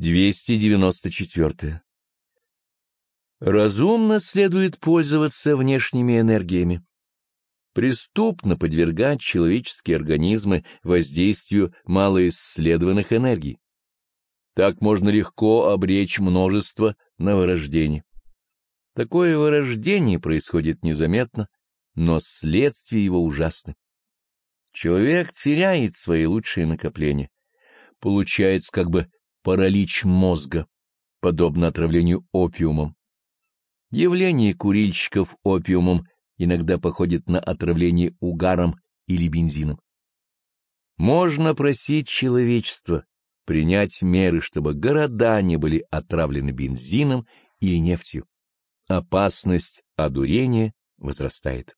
294. Разумно следует пользоваться внешними энергиями. Преступно подвергать человеческие организмы воздействию малоисследованных энергий. Так можно легко обречь множество на вырождение. Такое вырождение происходит незаметно, но следствия его ужасны. Человек теряет свои лучшие накопления. Получается как бы паралич мозга, подобно отравлению опиумом. Явление курильщиков опиумом иногда походит на отравление угаром или бензином. Можно просить человечества принять меры, чтобы города не были отравлены бензином или нефтью. Опасность одурения возрастает.